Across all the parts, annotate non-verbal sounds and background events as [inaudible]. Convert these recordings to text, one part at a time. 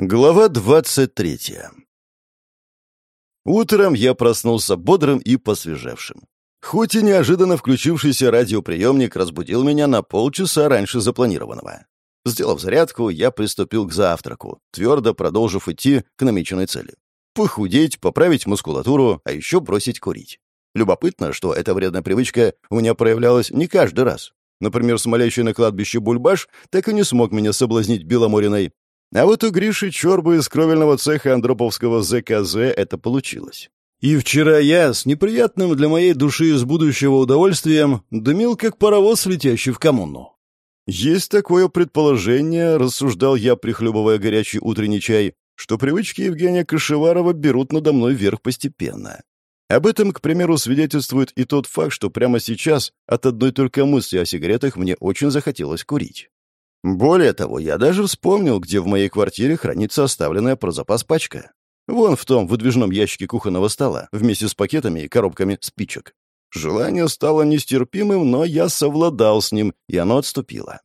Глава 23 Утром я проснулся бодрым и посвежевшим. Хоть и неожиданно включившийся радиоприемник разбудил меня на полчаса раньше запланированного. Сделав зарядку, я приступил к завтраку, твердо продолжив идти к намеченной цели. Похудеть, поправить мускулатуру, а еще бросить курить. Любопытно, что эта вредная привычка у меня проявлялась не каждый раз. Например, смолящий на кладбище бульбаш так и не смог меня соблазнить Беломориной, а вот у Гриши Чорбы из кровельного цеха Андроповского ЗКЗ это получилось. И вчера я с неприятным для моей души из будущего удовольствием дымил, как паровоз, летящий в коммуну. Есть такое предположение, рассуждал я, прихлебывая горячий утренний чай, что привычки Евгения Кашеварова берут надо мной вверх постепенно. Об этом, к примеру, свидетельствует и тот факт, что прямо сейчас от одной только мысли о сигаретах мне очень захотелось курить. Более того, я даже вспомнил, где в моей квартире хранится оставленная про запас пачка. Вон в том выдвижном ящике кухонного стола, вместе с пакетами и коробками спичек. Желание стало нестерпимым, но я совладал с ним, и оно отступило.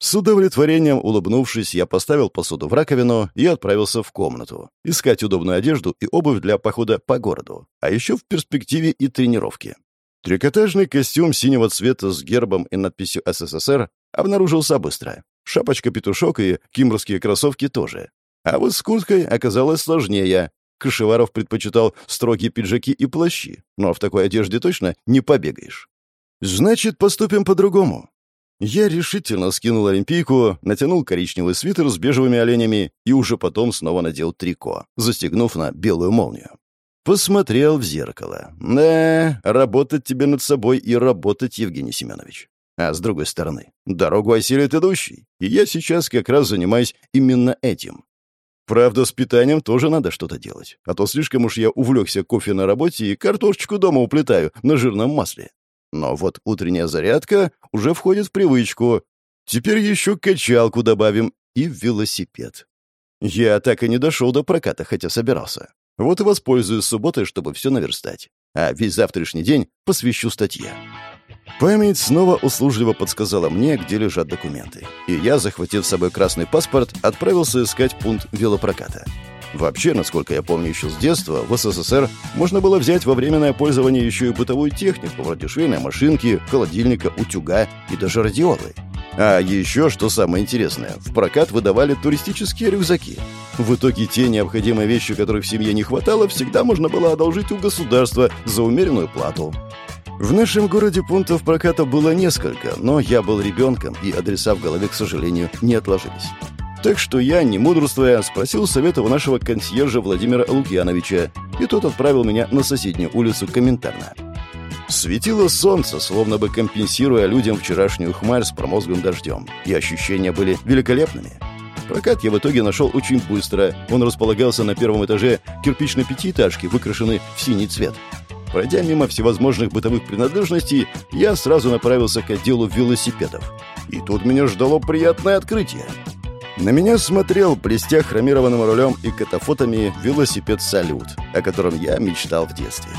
С удовлетворением улыбнувшись, я поставил посуду в раковину и отправился в комнату, искать удобную одежду и обувь для похода по городу, а еще в перспективе и тренировки. Трикотажный костюм синего цвета с гербом и надписью «СССР» обнаружился быстро. Шапочка-петушок и кимрские кроссовки тоже. А вот с курткой оказалось сложнее. Кашеваров предпочитал строгие пиджаки и плащи, но в такой одежде точно не побегаешь. Значит, поступим по-другому. Я решительно скинул олимпийку, натянул коричневый свитер с бежевыми оленями и уже потом снова надел трико, застегнув на белую молнию. Посмотрел в зеркало. Да, работать тебе над собой и работать, Евгений Семенович. А с другой стороны, дорогу осилит идущий. И я сейчас как раз занимаюсь именно этим. Правда, с питанием тоже надо что-то делать. А то слишком уж я увлекся кофе на работе и картошечку дома уплетаю на жирном масле. Но вот утренняя зарядка уже входит в привычку. Теперь еще качалку добавим и велосипед. Я так и не дошел до проката, хотя собирался. Вот и воспользуюсь субботой, чтобы все наверстать. А весь завтрашний день посвящу статье. Память снова услужливо подсказала мне, где лежат документы. И я, захватив с собой красный паспорт, отправился искать пункт велопроката. Вообще, насколько я помню еще с детства, в СССР можно было взять во временное пользование еще и бытовую технику, вроде швейной машинки, холодильника, утюга и даже радиолы. А еще, что самое интересное, в прокат выдавали туристические рюкзаки. В итоге те необходимые вещи, которых в семье не хватало, всегда можно было одолжить у государства за умеренную плату. В нашем городе пунктов проката было несколько, но я был ребенком, и адреса в голове, к сожалению, не отложились. Так что я, не мудрствуя, спросил совета у нашего консьержа Владимира Лукьяновича, и тот отправил меня на соседнюю улицу комментарно. Светило солнце, словно бы компенсируя людям вчерашнюю хмарь с промозглым дождем, и ощущения были великолепными. Прокат я в итоге нашел очень быстро. Он располагался на первом этаже кирпичной пятиэтажки, выкрашенной в синий цвет. Пройдя мимо всевозможных бытовых принадлежностей, я сразу направился к отделу велосипедов. И тут меня ждало приятное открытие. На меня смотрел, блестя хромированным рулем и катафотами, велосипед «Салют», о котором я мечтал в детстве.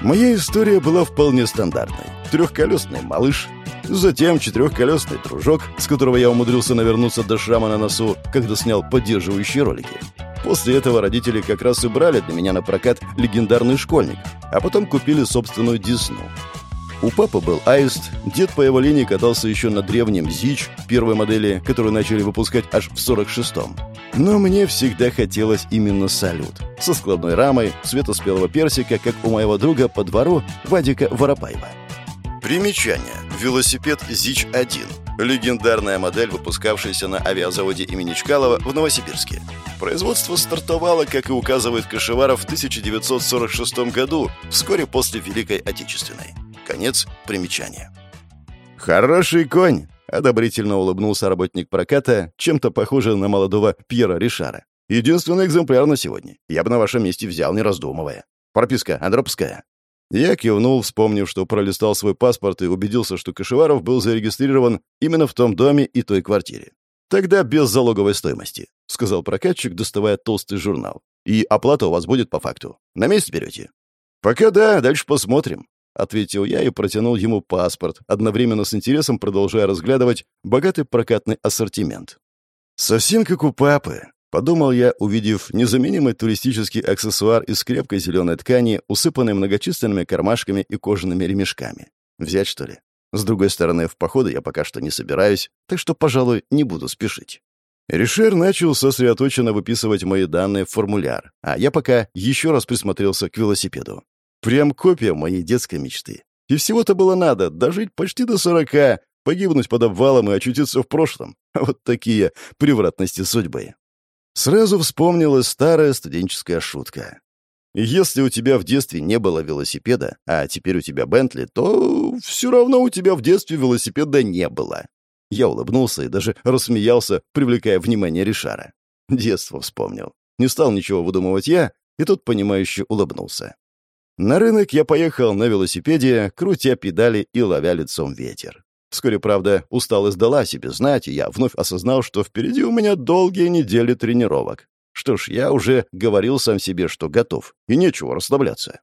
Моя история была вполне стандартной. Трехколесный малыш, затем четырехколесный дружок, с которого я умудрился навернуться до шрама на носу, когда снял поддерживающие ролики. После этого родители как раз и брали для меня на прокат легендарный школьник, а потом купили собственную Десну. У папы был Аист, дед по его линии катался еще на древнем ЗИЧ, первой модели, которую начали выпускать аж в 46-м. Но мне всегда хотелось именно салют. Со складной рамой, цвета спелого персика, как у моего друга по двору Вадика Воропаева. Примечание. Велосипед ЗИЧ-1. Легендарная модель, выпускавшаяся на авиазаводе имени Чкалова в Новосибирске. Производство стартовало, как и указывает Кашеваров, в 1946 году, вскоре после Великой Отечественной. Конец примечания. «Хороший конь!» — одобрительно улыбнулся работник проката, чем-то похожий на молодого Пьера Ришара. «Единственный экземпляр на сегодня. Я бы на вашем месте взял, не раздумывая. Прописка Андропская». Я кивнул, вспомнив, что пролистал свой паспорт и убедился, что Кашеваров был зарегистрирован именно в том доме и той квартире. «Тогда без залоговой стоимости», — сказал прокатчик, доставая толстый журнал. «И оплата у вас будет по факту. На месте берете?» «Пока да, дальше посмотрим», — ответил я и протянул ему паспорт, одновременно с интересом продолжая разглядывать богатый прокатный ассортимент. «Совсем как у папы», — Подумал я, увидев незаменимый туристический аксессуар из крепкой зеленой ткани, усыпанный многочисленными кармашками и кожаными ремешками. Взять, что ли? С другой стороны, в походы я пока что не собираюсь, так что, пожалуй, не буду спешить. Ришер начал сосредоточенно выписывать мои данные в формуляр, а я пока еще раз присмотрелся к велосипеду. Прям копия моей детской мечты. И всего-то было надо дожить почти до сорока, погибнуть под обвалом и очутиться в прошлом. [laughs] Вот такие превратности судьбы. Сразу вспомнилась старая студенческая шутка. Если у тебя в детстве не было велосипеда, а теперь у тебя Бентли, то все равно у тебя в детстве велосипеда не было. Я улыбнулся и даже рассмеялся, привлекая внимание Ришара. Детство вспомнил. Не стал ничего выдумывать я, и тот, понимающе улыбнулся. На рынок я поехал на велосипеде, крутя педали и ловя лицом ветер. Вскоре, правда, усталость дала себе знать, и я вновь осознал, что впереди у меня долгие недели тренировок. Что ж, я уже говорил сам себе, что готов, и нечего расслабляться.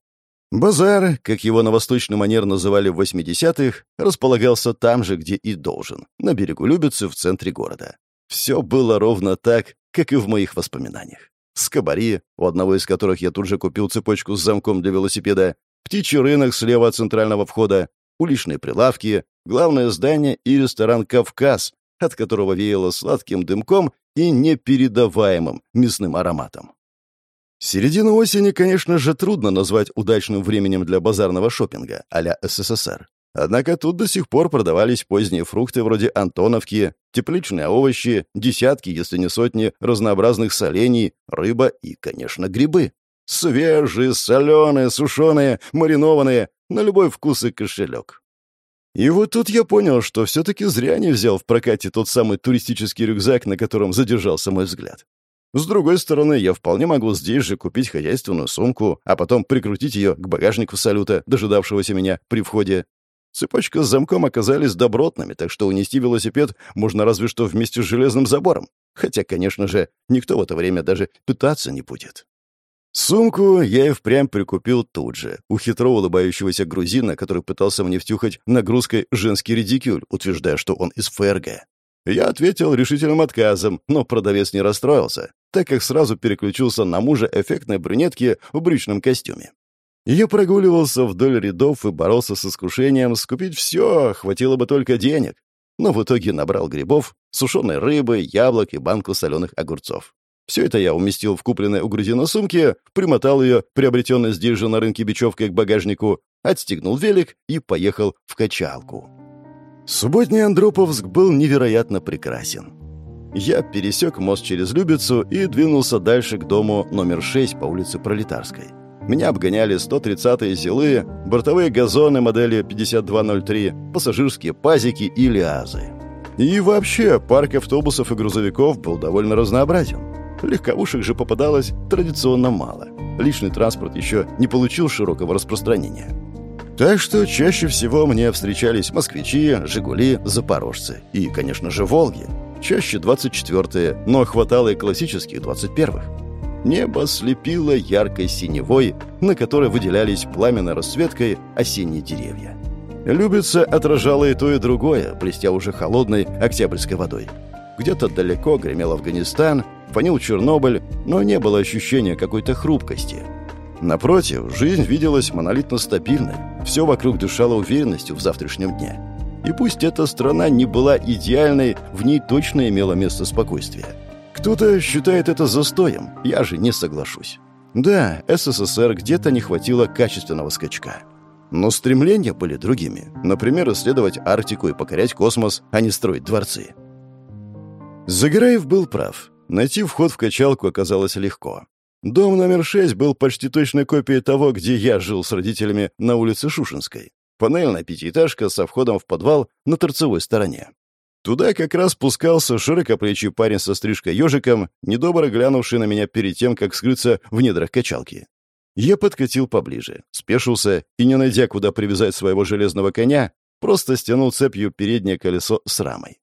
Базар, как его на восточный манер называли в 80-х, располагался там же, где и должен, на берегу Любицы в центре города. Все было ровно так, как и в моих воспоминаниях. Скобари, у одного из которых я тут же купил цепочку с замком для велосипеда, птичий рынок слева от центрального входа, уличные прилавки, главное здание и ресторан «Кавказ», от которого веяло сладким дымком и непередаваемым мясным ароматом. Середину осени, конечно же, трудно назвать удачным временем для базарного шопинга а-ля СССР. Однако тут до сих пор продавались поздние фрукты вроде антоновки, тепличные овощи, десятки, если не сотни, разнообразных солений, рыба и, конечно, грибы. Свежие, соленые, сушеные, маринованные, на любой вкус и кошелек. И вот тут я понял, что все-таки зря не взял в прокате тот самый туристический рюкзак, на котором задержался мой взгляд. С другой стороны, я вполне могу здесь же купить хозяйственную сумку, а потом прикрутить ее к багажнику салюта, дожидавшегося меня при входе. Цепочка с замком оказались добротными, так что унести велосипед можно разве что вместе с железным забором. Хотя, конечно же, никто в это время даже пытаться не будет. Сумку я и впрямь прикупил тут же, у хитро улыбающегося грузина, который пытался мне втюхать нагрузкой женский редикюль, утверждая, что он из ФРГ. Я ответил решительным отказом, но продавец не расстроился, так как сразу переключился на мужа эффектной брюнетки в брючном костюме. Я прогуливался вдоль рядов и боролся с искушением скупить все, хватило бы только денег. Но в итоге набрал грибов, сушеной рыбы, яблок и банку соленых огурцов. Все это я уместил в купленной у грузина сумке, примотал ее, приобретенной здесь же на рынке бечевкой к багажнику, отстегнул велик и поехал в качалку. Субботний Андроповск был невероятно прекрасен. Я пересек мост через Любицу и двинулся дальше к дому номер 6 по улице Пролетарской. Меня обгоняли 130-е зилы, бортовые газоны модели 5203, пассажирские пазики и лиазы. И вообще, парк автобусов и грузовиков был довольно разнообразен. Легковушек же попадалось традиционно мало. Личный транспорт еще не получил широкого распространения. Так что чаще всего мне встречались москвичи, «Жигули», «Запорожцы» и, конечно же, «Волги». Чаще 24-е, но хватало и классических 21-х. Небо слепило яркой синевой, на которой выделялись пламенной расцветкой осенние деревья. Любица отражала и то, и другое, блестя уже холодной октябрьской водой. Где-то далеко гремел Афганистан, фонил Чернобыль, но не было ощущения какой-то хрупкости – Напротив, жизнь виделась монолитно стабильной, все вокруг дышало уверенностью в завтрашнем дне. И пусть эта страна не была идеальной, в ней точно имело место спокойствие. Кто-то считает это застоем, я же не соглашусь. Да, СССР где-то не хватило качественного скачка. Но стремления были другими. Например, исследовать Арктику и покорять космос, а не строить дворцы. Загираев был прав. Найти вход в качалку оказалось легко. Дом номер шесть был почти точной копией того, где я жил с родителями на улице Шушинской. Панельная пятиэтажка со входом в подвал на торцевой стороне. Туда как раз спускался широкоплечий парень со стрижкой-ежиком, недобро глянувший на меня перед тем, как скрыться в недрах качалки. Я подкатил поближе, спешился и, не найдя, куда привязать своего железного коня, просто стянул цепью переднее колесо с рамой.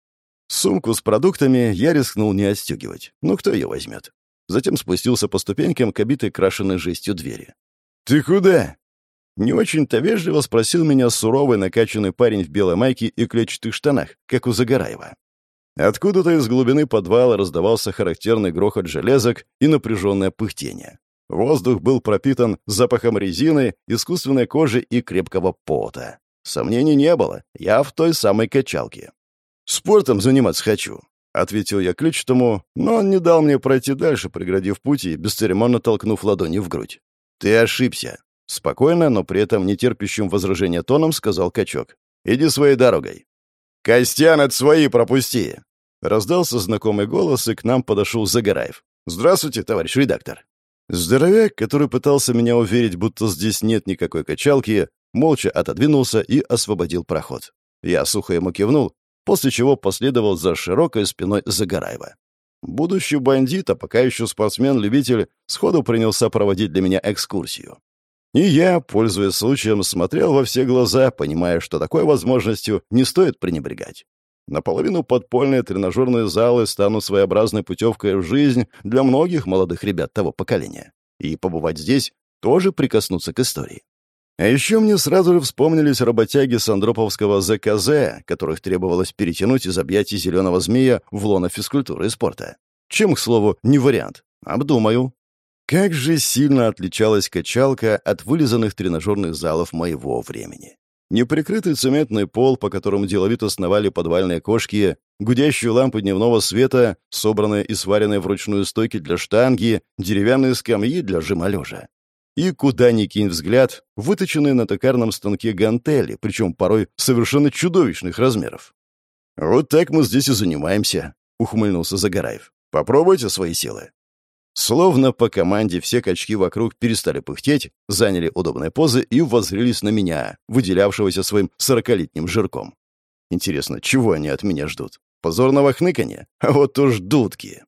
Сумку с продуктами я рискнул не отстегивать. Ну, кто ее возьмет? затем спустился по ступенькам к обитой крашенной жестью двери. «Ты куда?» Не очень-то вежливо спросил меня суровый накачанный парень в белой майке и клетчатых штанах, как у Загораева. Откуда-то из глубины подвала раздавался характерный грохот железок и напряженное пыхтение. Воздух был пропитан запахом резины, искусственной кожи и крепкого пота. Сомнений не было, я в той самой качалке. «Спортом заниматься хочу», — ответил я ключтому, но он не дал мне пройти дальше, преградив путь и бесцеремонно толкнув ладони в грудь. «Ты ошибся», — спокойно, но при этом нетерпящим возражения тоном сказал качок. «Иди своей дорогой». «Костян, от свои пропусти!» Раздался знакомый голос, и к нам подошел Загораев. «Здравствуйте, товарищ редактор». Здоровяк, который пытался меня уверить, будто здесь нет никакой качалки, молча отодвинулся и освободил проход. Я сухо ему кивнул, после чего последовал за широкой спиной Загораева. Будущий бандит, а пока еще спортсмен-любитель, сходу принялся проводить для меня экскурсию. И я, пользуясь случаем, смотрел во все глаза, понимая, что такой возможностью не стоит пренебрегать. Наполовину подпольные тренажерные залы станут своеобразной путевкой в жизнь для многих молодых ребят того поколения. И побывать здесь тоже прикоснуться к истории. А еще мне сразу же вспомнились работяги с Андроповского ЗКЗ, которых требовалось перетянуть из объятий зеленого змея в лоно физкультуры и спорта. Чем, к слову, не вариант. Обдумаю. Как же сильно отличалась качалка от вылизанных тренажерных залов моего времени. Неприкрытый цементный пол, по которому деловито сновали подвальные кошки, гудящие лампы дневного света, собранные и сваренные вручную стойки для штанги, деревянные скамьи для жима лежа. И куда ни кинь взгляд, выточенные на токарном станке гантели, причем порой совершенно чудовищных размеров. «Вот так мы здесь и занимаемся», — ухмыльнулся Загораев. «Попробуйте свои силы». Словно по команде все качки вокруг перестали пыхтеть, заняли удобные позы и воззрелись на меня, выделявшегося своим сорокалетним жирком. Интересно, чего они от меня ждут? Позорного хныканья? А вот уж дудки.